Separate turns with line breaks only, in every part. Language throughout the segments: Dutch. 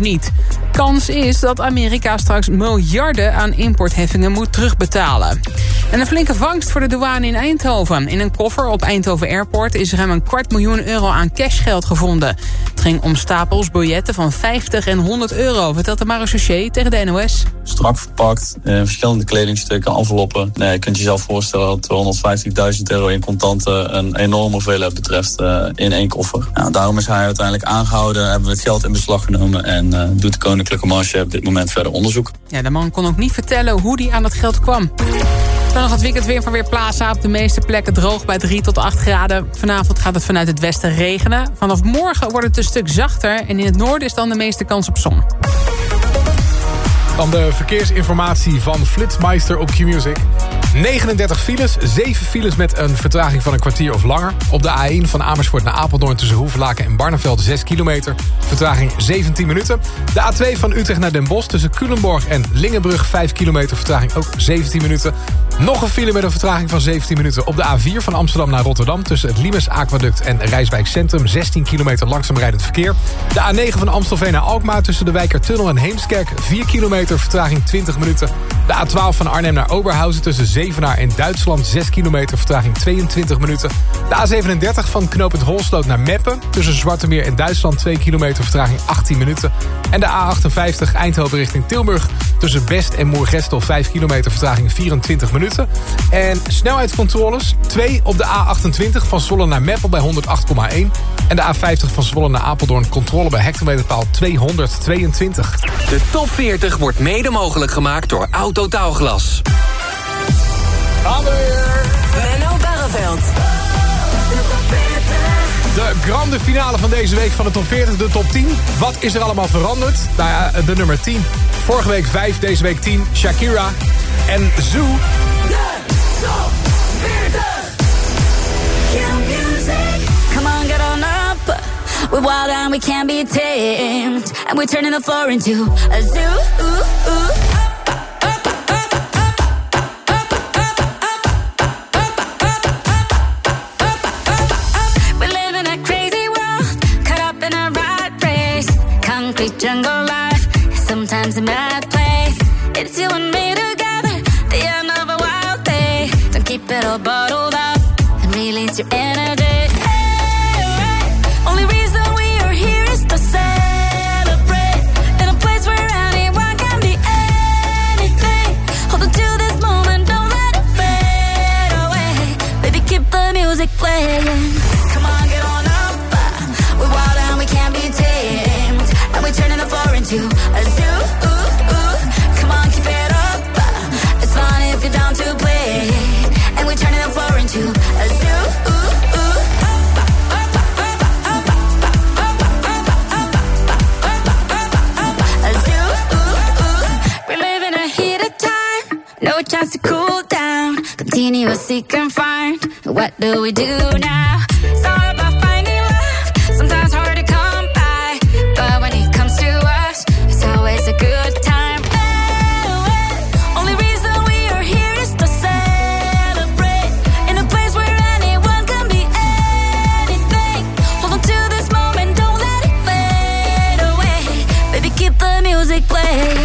niet. Kans is dat Amerika straks miljarden aan importheffingen moet terugbetalen. En een flinke vangst voor de douane in Eindhoven. In een koffer op Eindhoven Airport is ruim een kwart miljoen euro aan cashgeld gevonden. Het ging om stapels biljetten van 50 en 100 euro, vertelt de marechaussee tegen de NOS.
Strak verpakt, in verschillende kledingstukken, enveloppen. Nee, je kunt jezelf voorstellen dat 250.000 euro in contanten een enorme hoeveelheid betreft uh, in één koffer. Nou, daarom is hij uiteindelijk aangehouden, hebben we het geld in beslag genomen en uh, doet de Koninklijke Marche op dit moment verder onderzoek.
Ja, de man kon ook niet vertellen hoe hij aan dat geld kwam. Dan nog het weekend weer van Weerplaza. Op de meeste plekken droog bij 3 tot 8 graden. Vanavond gaat het vanuit het westen regenen. Vanaf morgen wordt het een stuk zachter. En in het noorden is dan de meeste kans op zon.
Dan de verkeersinformatie van Flitsmeister op Q-Music. 39 files, 7 files met een vertraging van een kwartier of langer. Op de A1 van Amersfoort naar Apeldoorn tussen Hoevelaken en Barneveld 6 kilometer. Vertraging 17 minuten. De A2 van Utrecht naar Den Bosch tussen Culemborg en Lingenbrug 5 kilometer. Vertraging ook 17 minuten. Nog een file met een vertraging van 17 minuten op de A4 van Amsterdam naar Rotterdam... tussen het Limes Aquaduct en Rijswijk Centrum. 16 kilometer langzaam rijdend verkeer. De A9 van Amstelveen naar Alkmaar tussen de Wijkertunnel en Heemskerk. 4 kilometer, vertraging 20 minuten. De A12 van Arnhem naar Oberhausen tussen Zevenaar en Duitsland. 6 kilometer, vertraging 22 minuten. De A37 van knooppunt Holsloot naar Meppen. Tussen Zwartemeer en Duitsland 2 kilometer, vertraging 18 minuten. En de A58 Eindhoven richting Tilburg. Tussen Best en Moergestel 5 kilometer, vertraging 24 minuten. En snelheidscontroles. 2 op de A28 van Zwolle naar Meppel bij 108,1. En de A50 van Zwolle naar Apeldoorn. Controle bij hectometerpaal 222.
De top 40 wordt mede mogelijk gemaakt door Autotaalglas.
Gaan we weer.
Menno Barreveld.
De grande finale van deze week van de top 40, de top 10. Wat is er allemaal veranderd? Nou ja, de nummer 10. Vorige week 5, deze week 10. Shakira en Zoo.
De top 40. Q-Music. Come on, get on up. We're wild and we can't be tamed. And we're turning the floor into a zoo. Ooh, ooh. We do now? About finding love. Sometimes hard to come by. But when it comes to us, it's always a good time. Only reason we are here is to celebrate. In a place where anyone can be anything. Hold on to this moment, don't let it fade away. Baby, keep the music playing.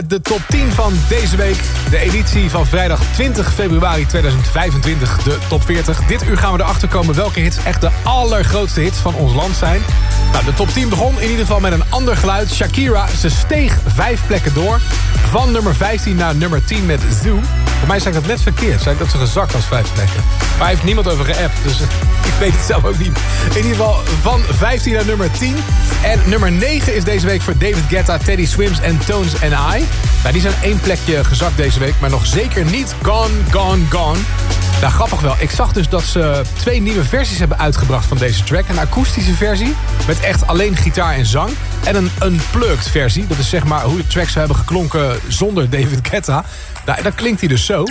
Met de top 10 van deze week. De editie van vrijdag 20 februari 2025, de top 40. Dit uur gaan we erachter komen welke hits echt de allergrootste hits van ons land zijn. Nou, de top 10 begon in ieder geval met een ander geluid. Shakira, ze steeg vijf plekken door. Van nummer 15 naar nummer 10 met Zoo. Voor mij zei ik dat net verkeerd. Zei ik dat ze gezakt als vijf plekken. Maar hij heeft niemand over geappt, dus ik weet het zelf ook niet. In ieder geval van 15 naar nummer 10. En nummer 9 is deze week voor David Guetta, Teddy Swims en Tones and I. Nou, die zijn één plekje gezakt deze week, maar nog zeker niet Gone, Gone, Gone. Nou, grappig wel. Ik zag dus dat ze twee nieuwe versies hebben uitgebracht van deze track. Een akoestische versie met echt alleen gitaar en zang. En een unplugged versie. Dat is zeg maar hoe de tracks zou hebben geklonken zonder David Guetta. Nou, dan klinkt hij dus zo.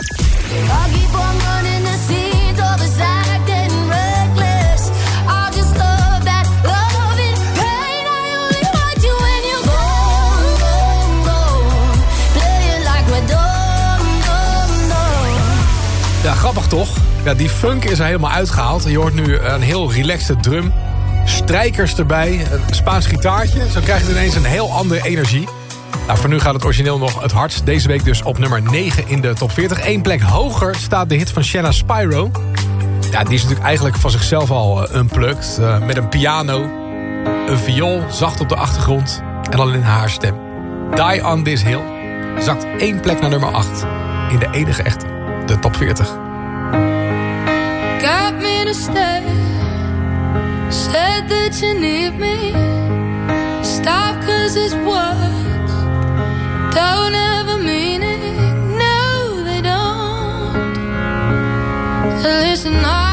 Toch? Ja, die funk is er helemaal uitgehaald. Je hoort nu een heel relaxte drum. Strijkers erbij, een Spaans gitaartje. Zo krijg je ineens een heel andere energie. Nou, voor nu gaat het origineel nog het hardst. Deze week dus op nummer 9 in de top 40. Eén plek hoger staat de hit van Shanna Spyro. Die is natuurlijk eigenlijk van zichzelf al eh, unplugged. Uh, met een piano, een viool, zacht op de achtergrond. En alleen haar stem. Die on this hill zakt één plek naar nummer 8. In de enige echte, de top 40.
Got me to stay. Said that you need me. Stop, cause it's words don't have a meaning. No, they don't. Listen, I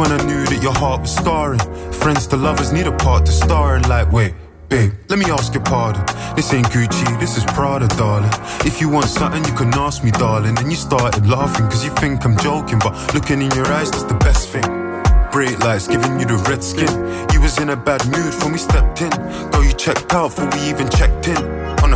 when I knew that your heart was scarring. Friends to lovers need a part to star in. Like, wait, babe, let me ask your pardon. This ain't Gucci, this is Prada, darling. If you want something, you can ask me, darling. And you started laughing, cause you think I'm joking. But looking in your eyes, that's the best thing bright lights giving you the red skin. You was in a bad mood when we stepped in. Girl, you checked out before we even checked in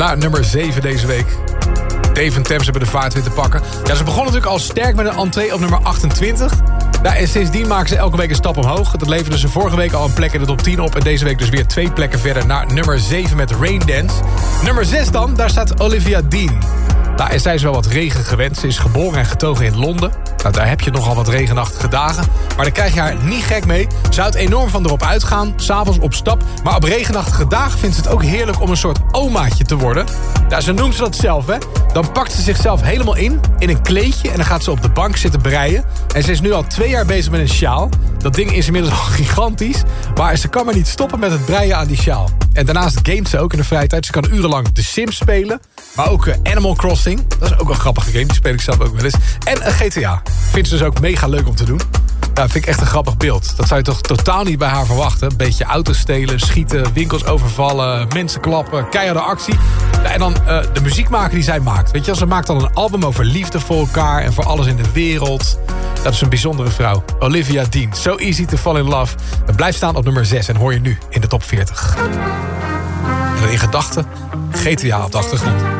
naar nummer 7 deze week. Dave en Thames hebben de vaart weer te pakken. Ja, ze begonnen natuurlijk al sterk met een entree op nummer 28. Ja, en sindsdien maken ze elke week een stap omhoog. Dat leverde ze vorige week al een plek in de top 10 op. En deze week dus weer twee plekken verder naar nummer 7 met Rain Dance. Nummer 6 dan, daar staat Olivia Dean. Nou, en zij is wel wat regen gewend. Ze is geboren en getogen in Londen. Nou, daar heb je nogal wat regenachtige dagen. Maar daar krijg je haar niet gek mee. Ze houdt enorm van erop uitgaan, s'avonds op stap. Maar op regenachtige dagen vindt ze het ook heerlijk om een soort omaatje te worden. Ja, zo noemt ze dat zelf, hè. Dan pakt ze zichzelf helemaal in, in een kleedje... en dan gaat ze op de bank zitten breien. En ze is nu al twee jaar bezig met een sjaal. Dat ding is inmiddels al gigantisch. Maar ze kan maar niet stoppen met het breien aan die sjaal. En daarnaast gamet ze ook in de vrije tijd. Ze kan urenlang The Sims spelen. Maar ook eh, Animal Crossing. Dat is ook een grappige game. Die speel ik zelf ook wel eens. En een GTA. Vindt ze dus ook mega leuk om te doen. Ja, vind ik echt een grappig beeld. Dat zou je toch totaal niet bij haar verwachten. Een beetje auto's stelen, schieten, winkels overvallen, mensen klappen, keiharde actie. En dan eh, de muziek maken die zij maakt. Weet je, ze maakt dan een album over liefde voor elkaar en voor alles in de wereld. Dat is een bijzondere vrouw. Olivia Dean. So easy to fall in love. Het blijft staan op nummer 6 en hoor je nu in de top 40. En in gedachten GTA op de achtergrond.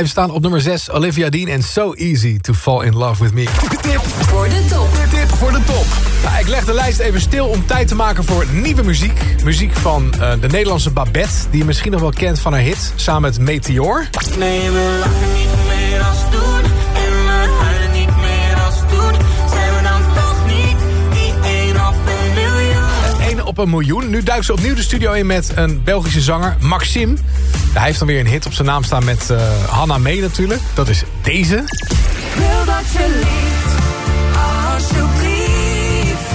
Blijven staan op nummer 6. Olivia Dean en So Easy to Fall in Love with Me.
Tip voor de top.
Tip voor de top. Nou, ik leg de lijst even stil om tijd te maken voor nieuwe muziek. Muziek van eh, de Nederlandse Babette, die je misschien nog wel kent van haar hit... samen met Meteor.
Nee, een miljoen.
Nu duikt ze opnieuw de studio in met een Belgische zanger, Maxime. Hij heeft dan weer een hit op zijn naam staan met eh Hanna Mee natuurlijk. Dat is deze.
Ik wil dat je liefst, alsjeblieft.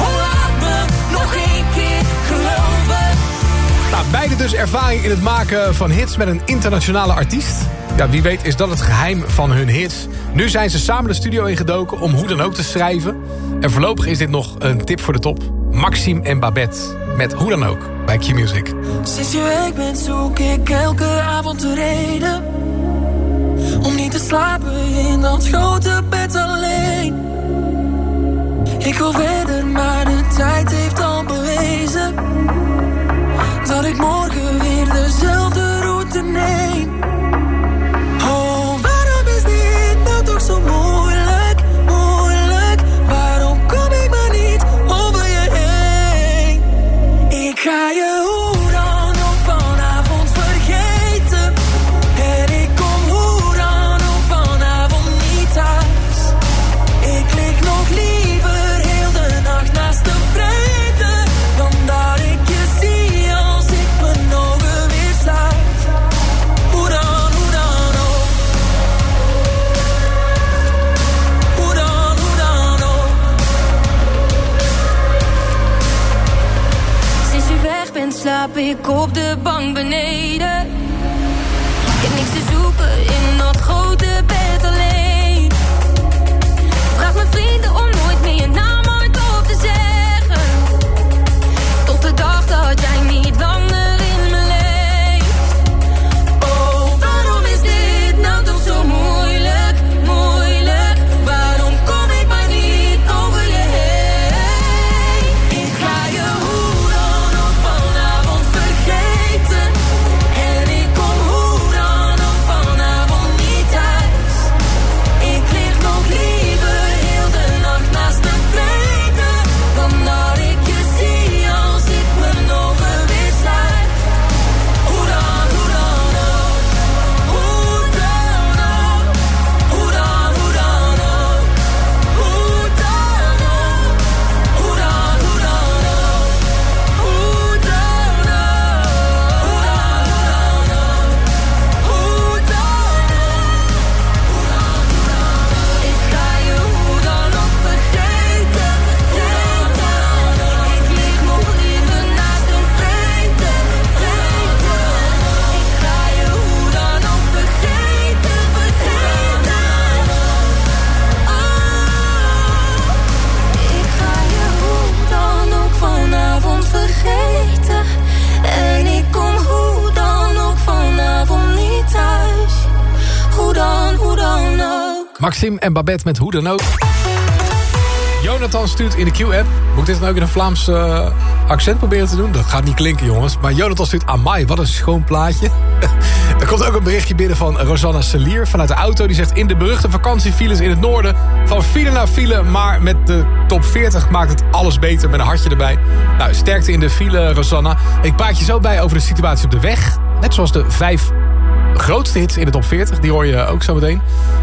Oh, laat me nog één keer geloven.
Nou, beide dus ervaring in het maken van hits met een internationale artiest. Ja, wie weet is dat het geheim van hun hits. Nu zijn ze samen de studio ingedoken om hoe dan ook te schrijven. En voorlopig is dit nog een tip voor de top. Maxime en Babette met hoe dan ook bij Q-Music.
Sinds je weg bent zoek ik elke avond de reden Om niet te slapen in dat grote bed alleen Ik wil verder, maar de tijd heeft al bewezen Dat ik morgen
Maxime en Babette met hoe dan ook. Jonathan stuurt in de Q-app. Moet ik dit dan ook in een Vlaams eh, accent proberen te doen? Dat gaat niet klinken, jongens. Maar Jonathan stuurt Amai, wat een schoon plaatje. er komt ook een berichtje binnen van Rosanna Selier vanuit de auto. Die zegt in de beruchte vakantiefiles in het noorden. Van file naar file, maar met de top 40 maakt het alles beter. Met een hartje erbij. Nou, sterkte in de file, Rosanna. Ik praat je zo bij over de situatie op de weg. Net zoals de vijf grootste hits in de top 40. Die hoor je ook zo meteen.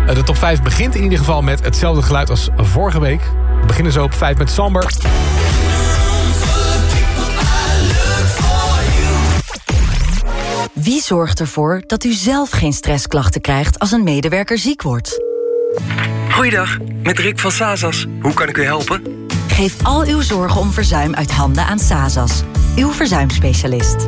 Eh, De top 5 begint in ieder geval met hetzelfde geluid als vorige week. We beginnen zo op 5 met Samber.
Wie zorgt ervoor dat u zelf geen stressklachten krijgt als een medewerker ziek wordt?
Goeiedag, met Rick van Sazas. Hoe kan ik u helpen?
Geef al uw zorgen om verzuim uit handen aan Sazas, uw verzuimspecialist.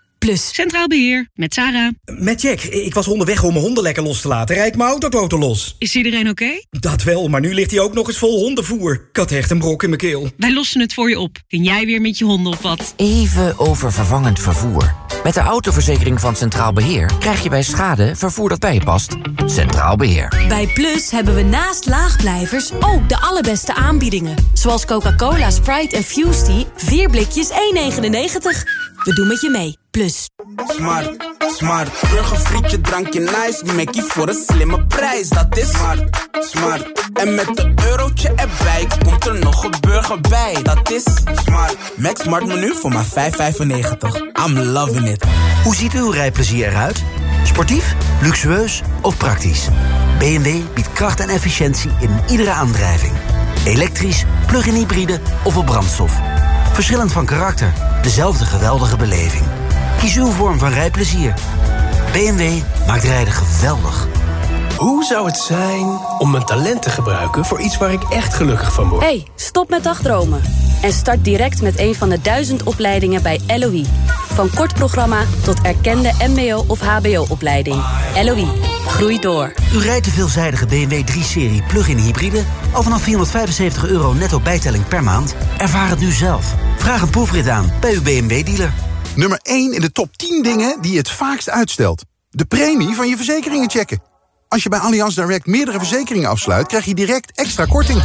Plus.
Centraal Beheer, met Sarah.
Met Jack. Ik was onderweg om mijn honden lekker los te laten. Rijd mijn autoboten los.
Is iedereen oké?
Dat wel, maar nu ligt hij ook nog eens vol hondenvoer. Ik had echt een brok in mijn keel.
Wij lossen het voor je op. Kun jij weer met je honden op wat?
Even over vervangend vervoer. Met de autoverzekering van Centraal Beheer krijg je bij schade vervoer dat bij je past. Centraal Beheer.
Bij Plus hebben we naast laagblijvers ook de allerbeste aanbiedingen. Zoals Coca-Cola, Sprite en Fusty. 4 blikjes 1,99. We doen met je mee. Plus.
Smart, smart. Burgerfrietje, drankje nice. Mackie voor een slimme prijs. Dat is smart, smart. En met een eurotje erbij komt er nog een burger bij. Dat is smart. Max Smart menu voor maar 5,95. I'm loving it.
Hoe ziet uw rijplezier eruit? Sportief, luxueus of praktisch? BMW biedt kracht en efficiëntie in iedere aandrijving. Elektrisch, plug-in hybride of op brandstof. Verschillend van karakter, dezelfde geweldige beleving. Kies uw vorm van rijplezier. BMW maakt rijden geweldig.
Hoe zou het zijn om mijn talent te gebruiken voor iets waar ik echt gelukkig van word?
Hey, stop met dagdromen. En start direct met een van de duizend opleidingen bij LOE. Van kort programma tot erkende mbo- of hbo-opleiding. LOE, groei door.
U rijdt de veelzijdige BMW 3-serie plug-in hybride... al vanaf 475 euro netto bijtelling per maand? Ervaar het nu zelf. Vraag een proefrit aan bij uw BMW-dealer.
Nummer 1 in de top 10 dingen die je het vaakst uitstelt. De premie van je verzekeringen checken. Als je bij Allianz Direct meerdere verzekeringen afsluit... krijg je direct extra korting.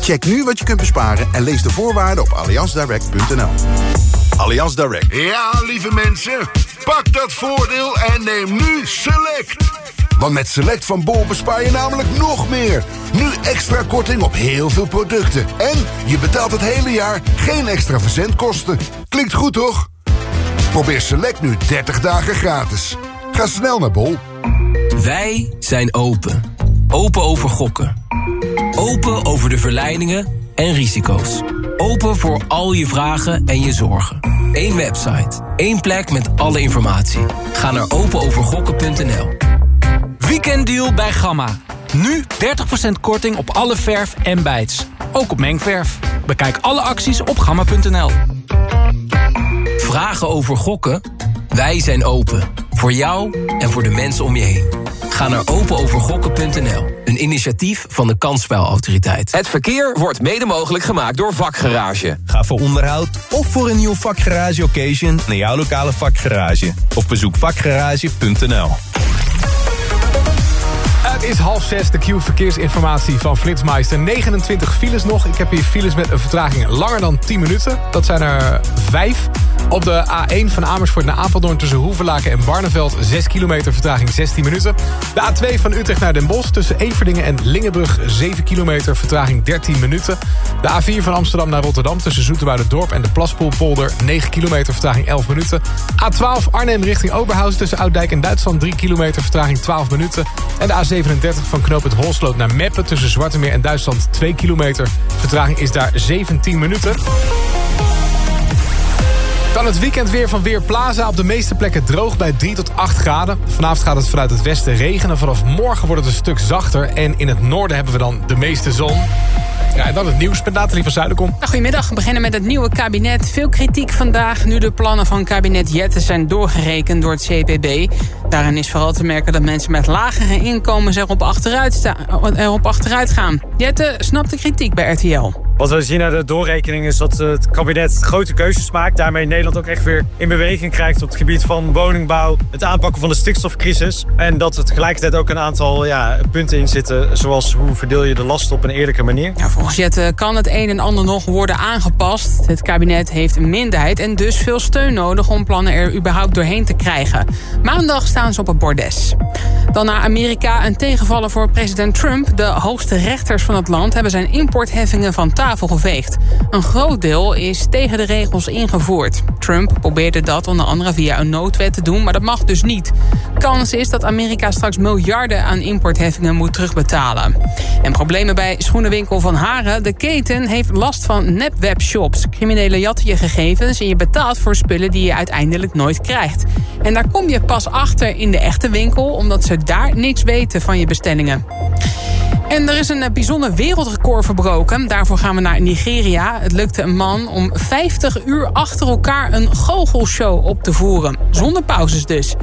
Check nu wat je kunt besparen en lees de voorwaarden op allianzdirect.nl. Allianz Direct.
Ja, lieve mensen, pak dat voordeel en neem nu Select. Want met Select van Bol bespaar je namelijk nog meer. Nu extra korting op heel veel producten. En je betaalt het hele jaar geen extra verzendkosten. Klinkt goed, toch? Probeer Select nu 30 dagen gratis. Ga snel naar Bol.
Wij zijn open. Open over gokken. Open over de verleidingen en risico's. Open voor al je vragen en je zorgen. Eén website. één plek met alle informatie. Ga naar openovergokken.nl.
Weekenddeal bij Gamma. Nu 30% korting op alle verf en bijts. Ook op mengverf. Bekijk alle acties op gamma.nl.
Vragen over gokken? Wij zijn open. Voor jou en voor de mensen om je heen. Ga naar openovergokken.nl. Een initiatief van de Kansspelautoriteit.
Het verkeer wordt mede mogelijk gemaakt door Vakgarage.
Ga voor onderhoud of voor een nieuw vakgarage occasion naar jouw lokale vakgarage. Of bezoek vakgarage.nl.
Het is half zes, de Q-verkeersinformatie van Flitsmeister. 29 files nog. Ik heb hier files met een vertraging langer dan 10 minuten. Dat zijn er 5. Op de A1 van Amersfoort naar Apeldoorn tussen Hoevelaken en Barneveld... 6 kilometer vertraging 16 minuten. De A2 van Utrecht naar Den Bosch tussen Everdingen en Lingenbrug... 7 kilometer vertraging 13 minuten. De A4 van Amsterdam naar Rotterdam tussen Dorp en de Plaspoelpolder... 9 kilometer vertraging 11 minuten. A12 Arnhem richting Oberhausen tussen Ouddijk en Duitsland... 3 kilometer vertraging 12 minuten. En de A37 van knooppunt Holsloot naar Meppen... tussen Zwartemeer en Duitsland 2 kilometer. Vertraging is daar 17 minuten. Dan het weekend weer van Weerplaza. Op de meeste plekken droog bij 3 tot 8 graden. Vanavond gaat het vanuit het westen regenen. Vanaf morgen wordt het een stuk zachter. En in het noorden hebben we dan de meeste zon. Ja, en dan het nieuws met Nathalie van Zuiderkom.
Nou, goedemiddag, we beginnen met het nieuwe kabinet. Veel kritiek vandaag nu de plannen van kabinet Jette zijn doorgerekend door het CPB. Daarin is vooral te merken dat mensen met lagere inkomens erop achteruit, erop achteruit gaan. Jette snapt de kritiek bij RTL.
Wat we zien uit de doorrekening is dat het kabinet grote keuzes maakt. Daarmee Nederland ook echt weer in beweging krijgt op het gebied van woningbouw. Het aanpakken van de stikstofcrisis. En dat er tegelijkertijd ook een aantal ja, punten in zitten. Zoals hoe verdeel je de last op een eerlijke manier.
Ja, volgens Jette kan het een en ander nog worden aangepast. Het kabinet heeft een minderheid en dus veel steun nodig... om plannen er überhaupt doorheen te krijgen. Maandag staan ze op het bordes. Dan naar Amerika een tegenvaller voor president Trump. De hoogste rechters van het land hebben zijn importheffingen van tafel tafel geveegd. Een groot deel is tegen de regels ingevoerd. Trump probeerde dat onder andere via een noodwet te doen, maar dat mag dus niet. Kans is dat Amerika straks miljarden aan importheffingen moet terugbetalen. En problemen bij schoenenwinkel Van Haren. De keten heeft last van nepwebshops. Criminelen jatten je gegevens en je betaalt voor spullen die je uiteindelijk nooit krijgt. En daar kom je pas achter in de echte winkel, omdat ze daar niks weten van je bestellingen. En er is een eh, bijzonder wereldrecord verbroken. Daarvoor gaan we naar Nigeria. Het lukte een man om 50 uur achter elkaar een goochelshow op te voeren. Zonder pauzes dus.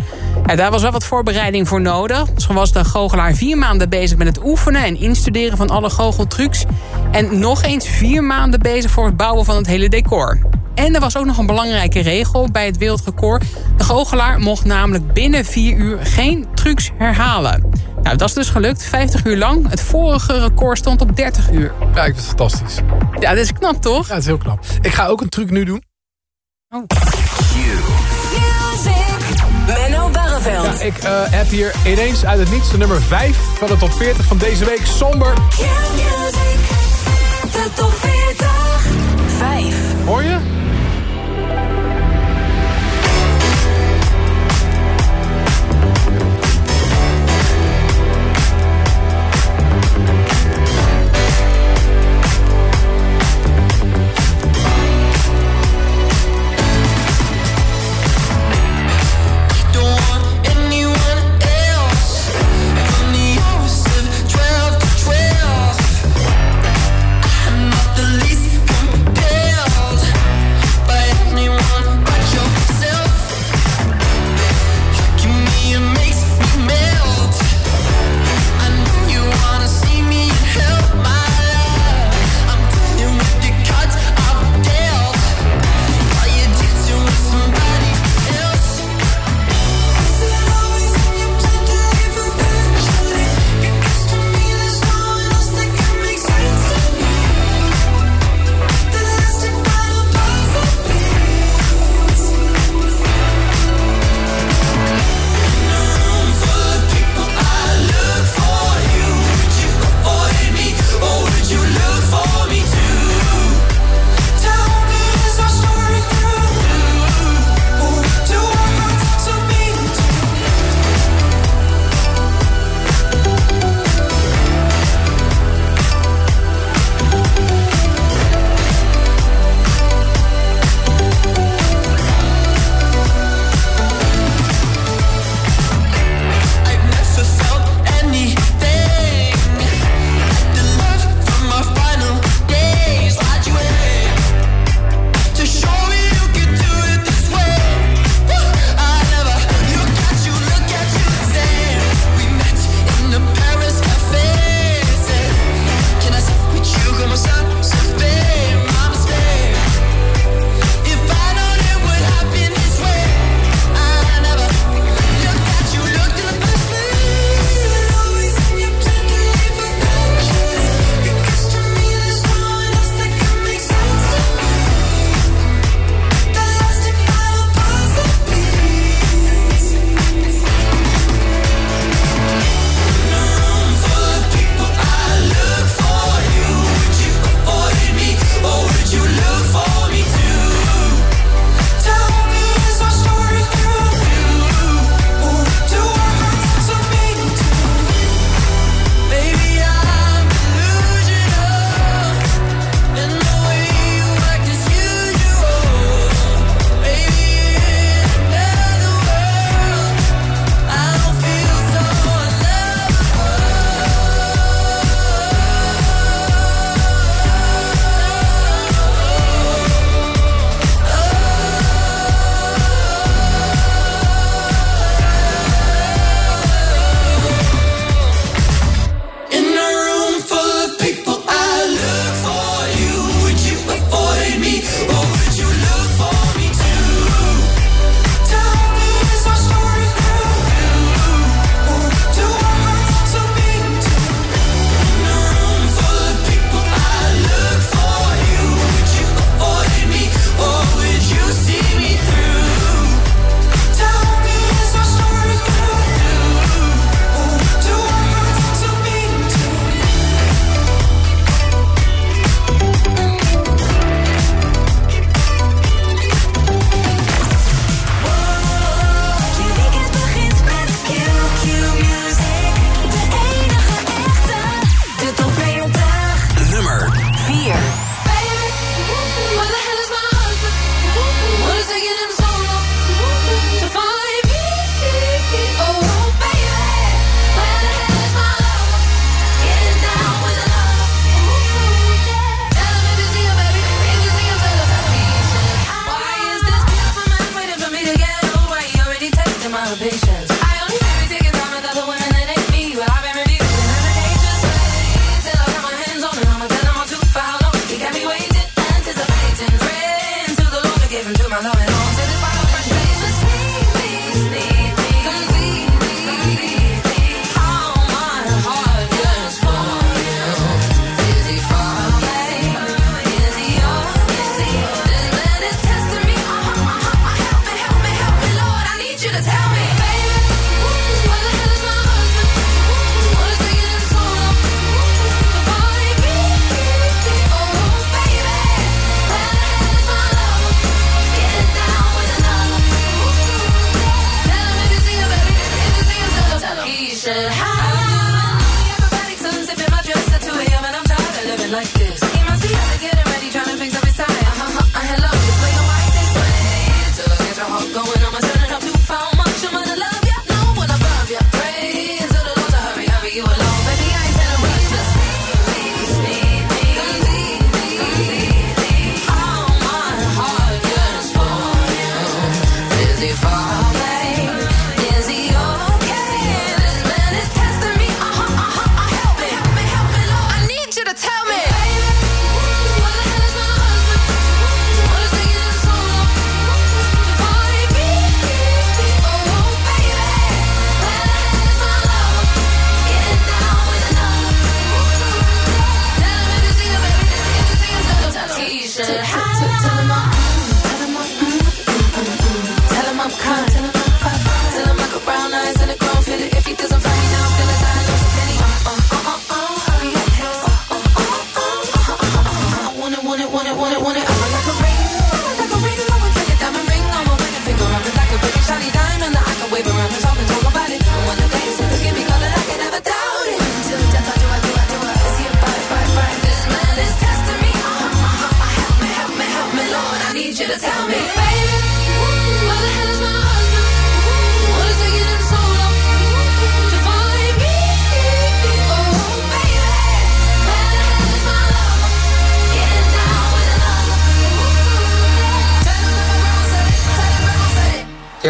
Daar was wel wat voorbereiding voor nodig. Zo was de goochelaar vier maanden bezig met het oefenen en instuderen van alle goocheltrucs. En nog eens vier maanden bezig voor het bouwen van het hele decor. En er was ook nog een belangrijke regel bij het wereldrecord. De goochelaar mocht namelijk binnen vier uur geen trucs herhalen. Nou, dat is dus gelukt. 50 uur lang. Het vorige record stond op 30 uur.
Ja, ik vind het fantastisch.
Ja, dat is knap, toch?
Ja, dat is heel knap. Ik ga ook een truc nu doen.
Oh.
Menno Barreveld.
Ja, ik uh, heb hier ineens uit het niets de nummer 5 van de top 40 van deze week. Somber.
De top 40. 5.
Hoor je?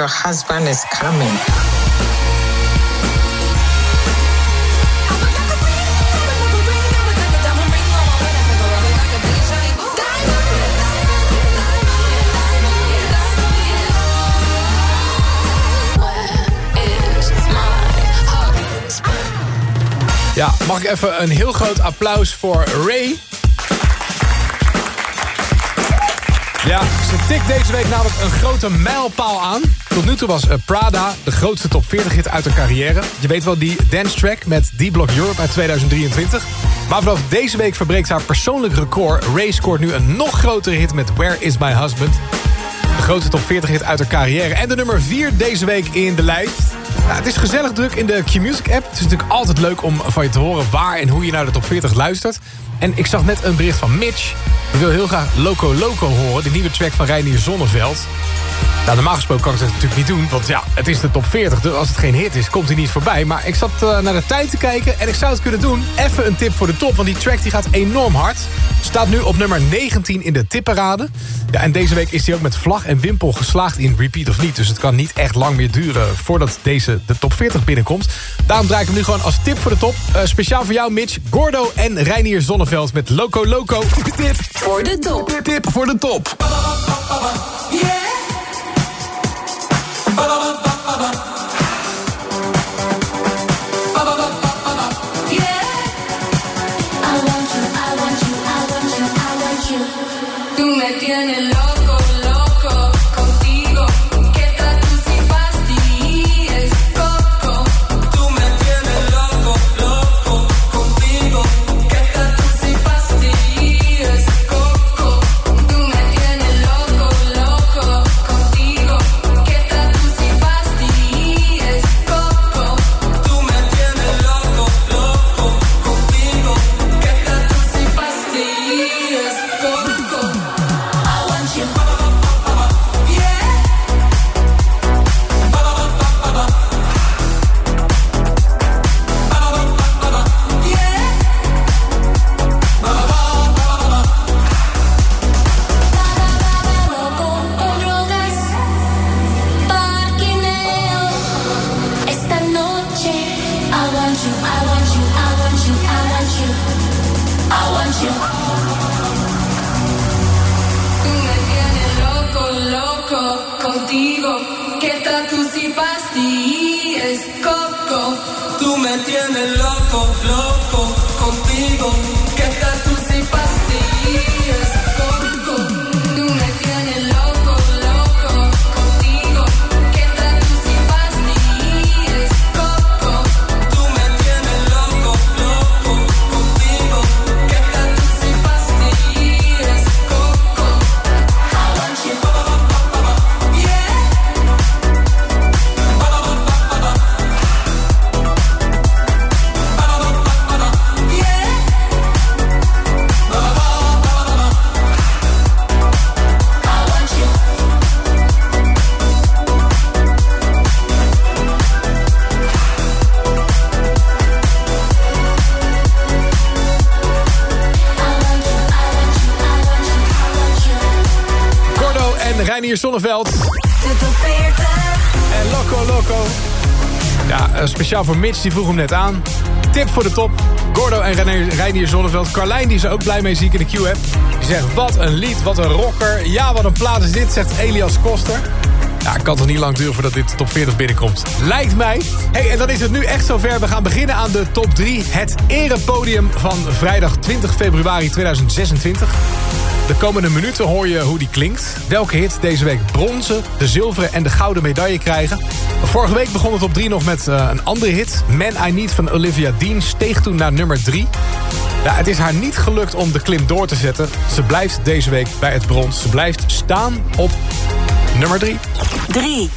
husband is
coming.
Ja, mag ik even een heel groot applaus voor Ray? Ja, ze tikt deze week namelijk een grote mijlpaal aan. Tot nu toe was eh, Prada de grootste top 40 hit uit haar carrière. Je weet wel die dance track met D-Block Europe uit 2023. Maar vanaf deze week verbreekt haar persoonlijk record. Ray scoort nu een nog grotere hit met Where Is My Husband. De grootste top 40 hit uit haar carrière. En de nummer 4 deze week in de lijst. Nou, het is gezellig druk in de Q-Music app. Het is natuurlijk altijd leuk om van je te horen waar en hoe je naar de top 40 luistert. En ik zag net een bericht van Mitch. Ik wil heel graag Loco Loco horen, de nieuwe track van Reinier Zonneveld. Nou, normaal gesproken kan ik dat natuurlijk niet doen, want ja, het is de top 40. Dus als het geen hit is, komt hij niet voorbij. Maar ik zat eh, naar de tijd te kijken en ik zou het kunnen doen. Even een tip voor de top, want die track die gaat enorm hard. Staat nu op nummer 19 in de tipparade. Ja, en deze week is hij ook met vlag en wimpel geslaagd in Repeat of Niet. Dus het kan niet echt lang meer duren voordat deze de top 40 binnenkomt. Daarom draai ik hem nu gewoon als tip voor de top. Eh, speciaal voor jou, Mitch, Gordo en Reinier Zonneveld. Zonneveld met Loco Loco. Tip
voor de top.
Tip voor de top. Yeah. tiene Zonneveld.
40. En Loco Loco. Ja, eh, speciaal voor Mitch, die vroeg hem net aan. Tip voor de top. Gordo en Reinier Zonneveld. Carlijn, die is ook blij mee, zie ik in de Q-app. Die zegt, wat een lied, wat een rocker. Ja, wat een plaat is dit, zegt Elias Koster. Het kan toch niet lang duren voordat dit top 40 binnenkomt. Lijkt mij. hey, en dan is het nu echt zover. We gaan beginnen aan de top 3. Het erepodium van vrijdag 20 februari 2026. De komende minuten hoor je hoe die klinkt. Welke hit deze week bronzen, de zilveren en de gouden medaille krijgen. Vorige week begon het op 3 nog met eh, een andere hit. Man I Need van Olivia Dean steeg toen naar nummer 3. Ja, het is haar niet gelukt om de klim door te zetten. Ze blijft deze week bij het brons. Ze blijft staan op Nummer 3.
3.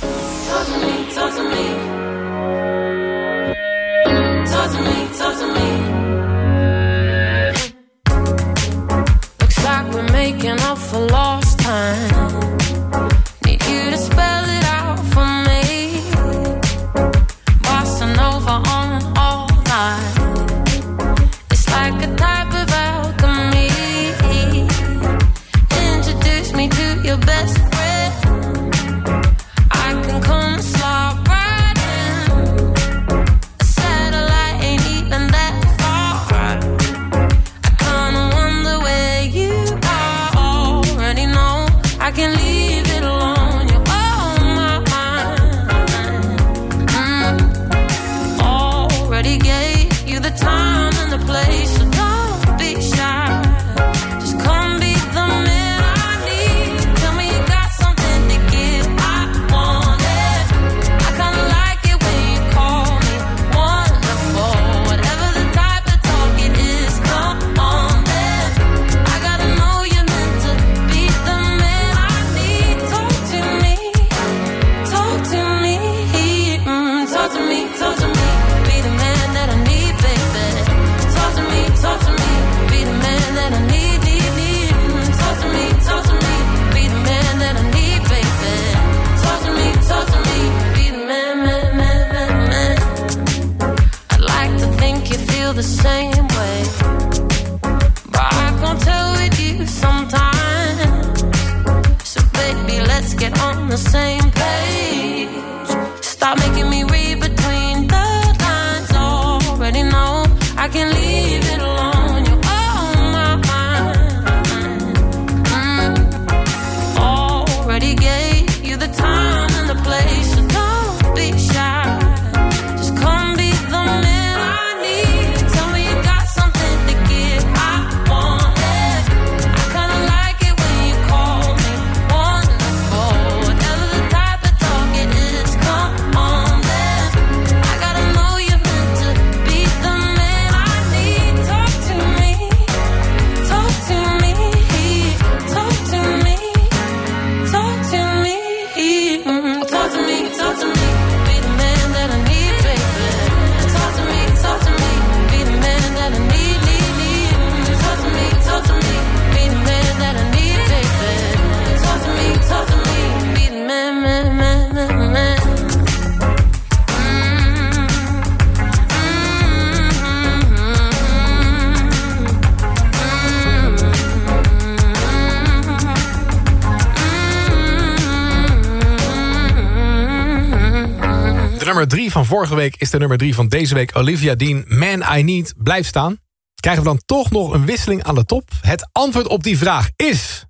vorige week is de nummer 3 van deze week Olivia Dean. Man I Need blijft staan. Krijgen we dan toch nog een wisseling aan de top? Het antwoord op die vraag is...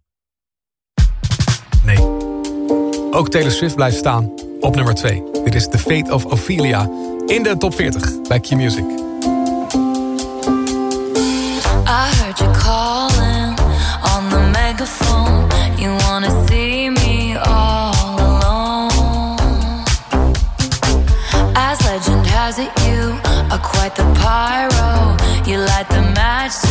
Nee. Ook Taylor Swift blijft staan op nummer 2. Dit is The Fate of Ophelia in de top 40 bij Q-Music.
light the pyro, you light the match.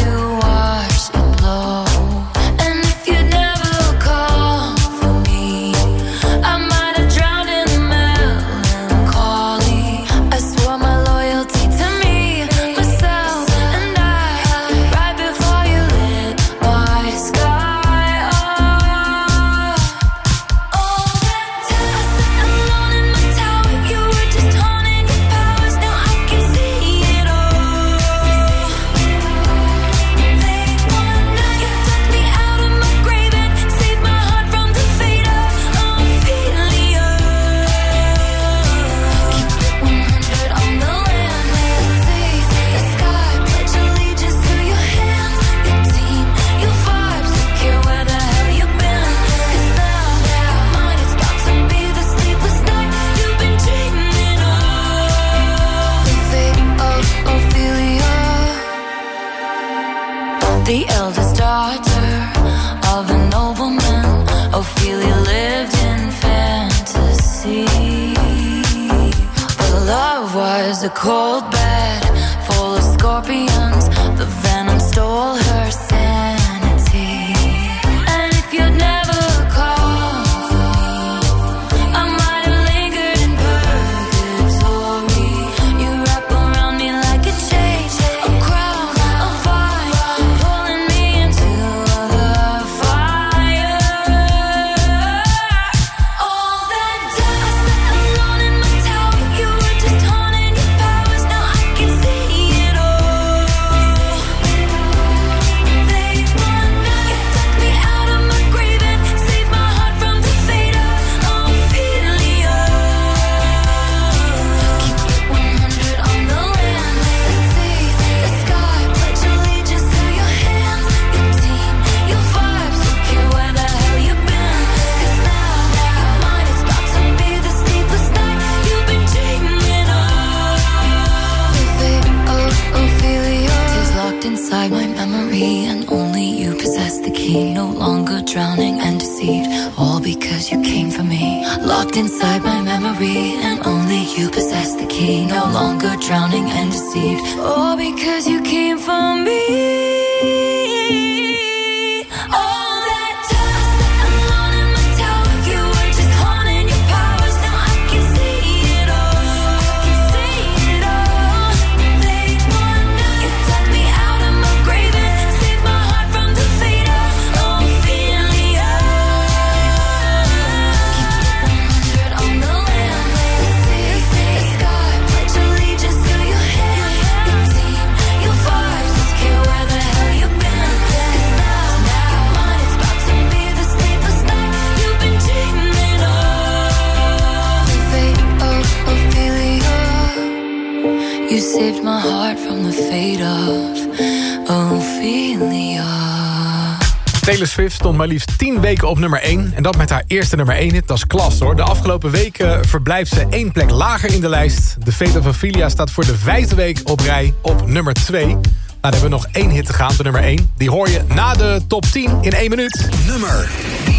Swift stond maar liefst 10 weken op nummer 1. En dat met haar eerste nummer 1 hit. Dat is klas hoor. De afgelopen weken verblijft ze één plek lager in de lijst. De Fate of Filia staat voor de vijfde week op rij op nummer 2. Nou, dan hebben we nog één hit te gaan, de nummer 1. Die hoor je na de top 10 in 1 minuut. Nummer 10.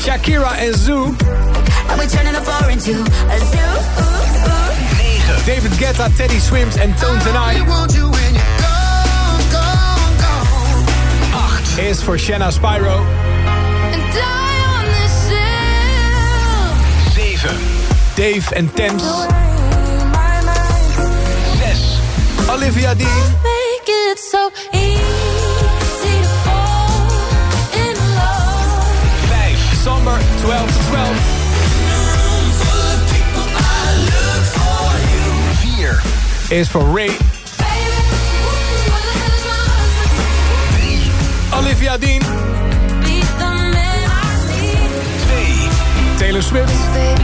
Shakira en Zoo. David Guetta, Teddy Swims en Tone Tonight is for Shanna Spyro. 7. Dave en Thames. 6. Olivia Dean.
Make it so easy to fall in love.
5. Somber 12 to you here is for Ray. Olivia Dean. Taylor Swift. 1.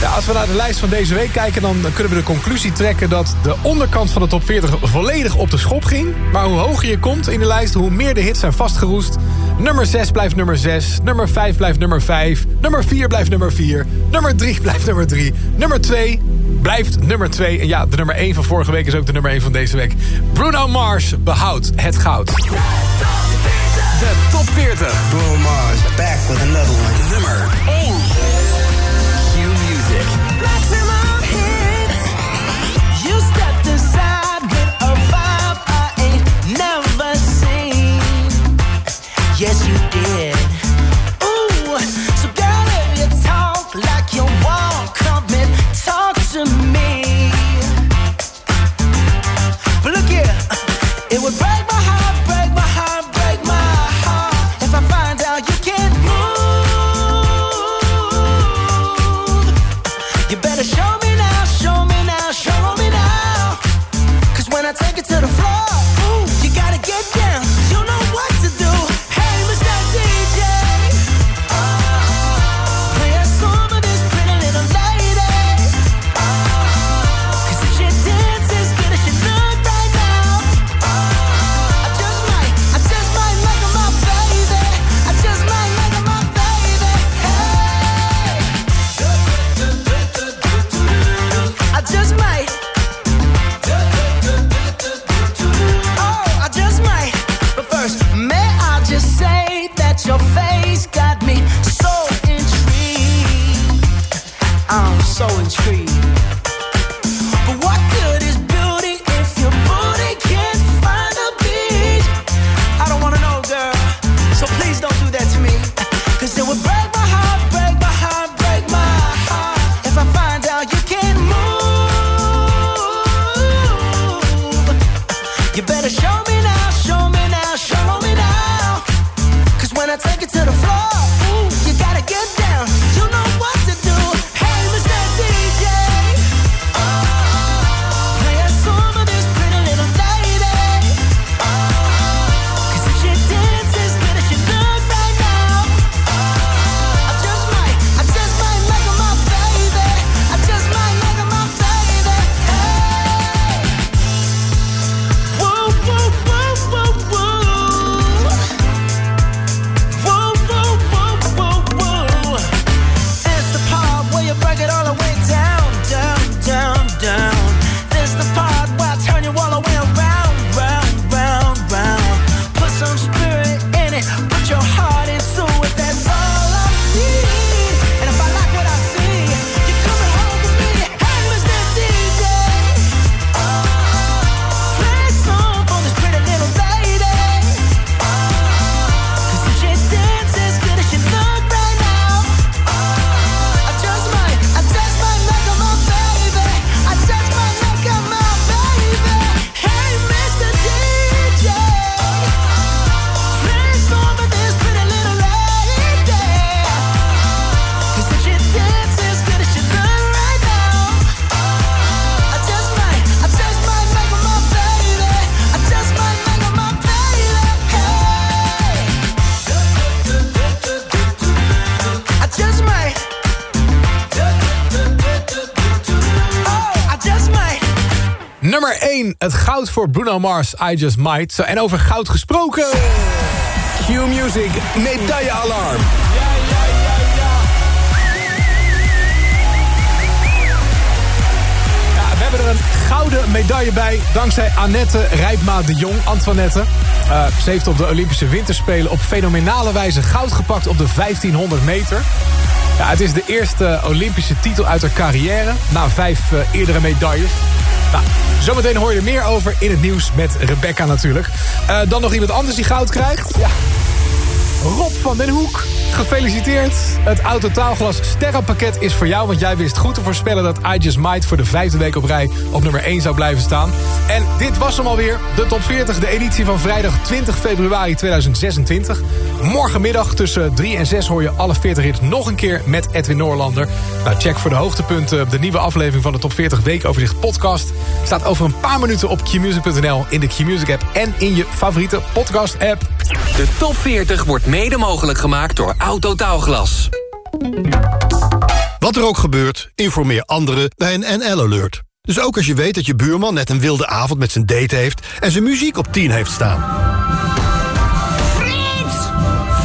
Ja, als we naar de lijst van deze week kijken... dan kunnen we de conclusie trekken dat de onderkant van de top 40 volledig op de schop ging. Maar hoe hoger je komt in de lijst, hoe meer de hits zijn vastgeroest. Nummer 6 blijft nummer 6. Nummer 5 blijft nummer 5. Nummer 4 blijft nummer 4. Nummer 3 blijft nummer 3. Nummer 2 blijft nummer 2. En ja, de nummer 1 van vorige week is ook de nummer 1 van deze week. Bruno Mars behoudt het goud.
De top 40.
Bruno Mars, back with another one.
Nummer 1. Q-Music.
Maximum hits. You stepped inside with a vibe I ain't never seen. Yes, you did.
Voor Bruno Mars, I Just Might. En over goud gesproken...
Q-Music, medaillealarm.
Ja, we hebben er een gouden medaille bij. Dankzij Annette Rijpma de Jong, Antoinette. Eh, ze heeft op de Olympische Winterspelen op fenomenale wijze goud gepakt op de 1500 meter. Ja, het is de eerste Olympische titel uit haar carrière. Na vijf eh, eerdere medailles. Nou, zometeen hoor je er meer over in het nieuws met Rebecca natuurlijk. Eh, dan nog iemand anders die goud krijgt. Ja. Rob van den Hoek, gefeliciteerd. Het Autotaalglas sterrenpakket is voor jou... want jij wist goed te voorspellen dat I Just Might... voor de vijfde week op rij op nummer 1 zou blijven staan. En dit was hem alweer, de top 40, de editie van vrijdag 20 februari 2026. Morgenmiddag tussen 3 en 6 hoor je alle 40 hits nog een keer met Edwin Noorlander. Nou, check voor de hoogtepunten de nieuwe aflevering van de top 40 weekoverzicht podcast. Staat over een paar minuten op qmusic.nl, in de Qmusic app en in je favoriete podcast app.
De top 40 wordt mede mogelijk gemaakt door Autotaalglas.
Wat er ook gebeurt, informeer anderen bij een NL-alert. Dus ook als je weet dat je buurman net een wilde avond met zijn date heeft... en zijn muziek op 10 heeft staan.
Frits!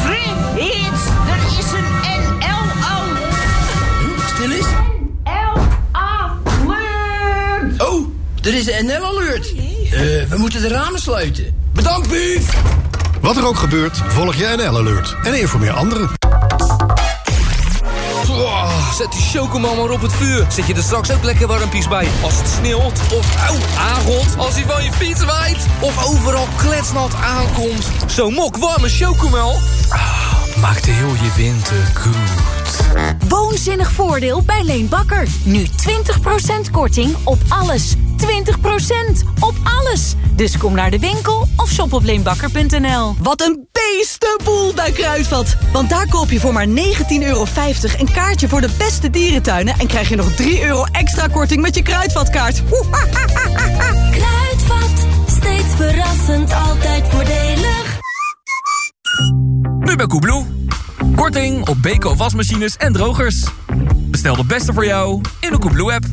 Frits! Er is een NL-alert!
Stil eens.
L-alert!
Oh, er is een NL-alert. Eh, we moeten de ramen sluiten. Bedankt, Bief.
Wat er ook gebeurt, volg je NL-alert. En informeer anderen.
Oh, zet die chocomel maar op het vuur. Zet je er straks ook lekker warmpies bij. Als het sneeuwt of auw, aangot. Als hij van je fiets waait. Of overal kletsnat aankomt. Zo'n mok warme chocomel. Ah, maakt heel je winter goed.
Woonzinnig voordeel bij Leen Bakker. Nu 20% korting op alles. 20% op alles. Dus kom naar de winkel of shop op leenbakker.nl.
Wat een beestenboel bij Kruidvat. Want daar koop je voor maar 19,50 euro een kaartje voor de beste dierentuinen... en krijg je nog 3 euro extra korting met je Kruidvatkaart.
Kruidvat, steeds verrassend, altijd voordelig.
Nu bij Koebloe. Korting op Beko wasmachines en drogers. Bestel de beste voor jou in de Koebloe-app.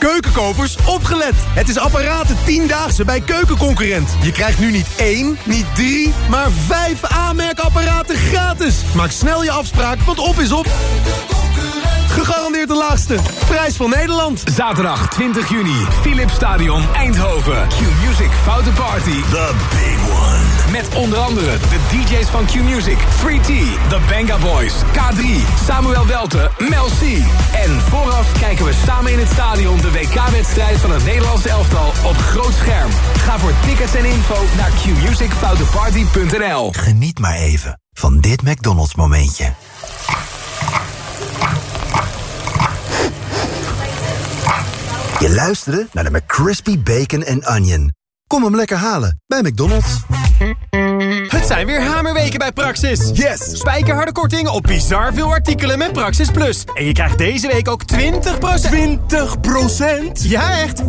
Keukenkopers, opgelet! Het is apparaten 10-daagse bij Keukenconcurrent. Je krijgt nu niet één, niet drie, maar vijf aanmerkapparaten gratis. Maak snel je afspraak, want op is op. Gegarandeerd de laagste. Prijs van Nederland.
Zaterdag 20 juni, Philips Stadion Eindhoven. Q-Music Foute Party. The. Met onder andere de DJ's van Q-Music, 3T, The Banga Boys, K3, Samuel Welte, Mel C. En vooraf kijken we samen in het stadion de WK-wedstrijd van het Nederlandse elftal op groot scherm. Ga voor tickets en info naar qmusicfouteparty.nl.
Geniet maar even van dit McDonald's momentje. Je luisterde naar de McCrispy Bacon and Onion. Kom hem lekker halen bij McDonald's.
Het zijn weer hamerweken bij Praxis. Yes! Spijkerharde korting op bizar veel artikelen met Praxis Plus. En je krijgt deze week ook 20%... 20%? Ja, echt! 20%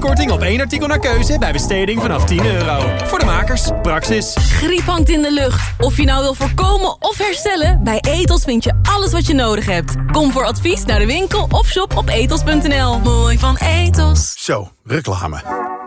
korting op één artikel naar keuze bij besteding vanaf 10 euro. Voor de makers, Praxis.
Griep hangt in de lucht. Of je nou wil voorkomen of herstellen... bij Etos vind je alles wat je nodig hebt. Kom voor advies naar de winkel of shop op etos.nl. Mooi van Etos.
Zo, reclame.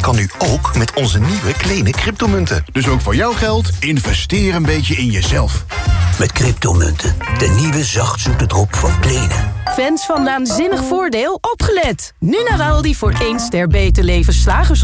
Dat kan nu ook met onze nieuwe kleine cryptomunten. Dus ook voor jouw geld, investeer een beetje in jezelf.
Met cryptomunten, de nieuwe zachtzoete drop van Plenen.
Fans van Naanzinnig Voordeel, opgelet. Nu naar Aldi voor 1 ster beter leven slagers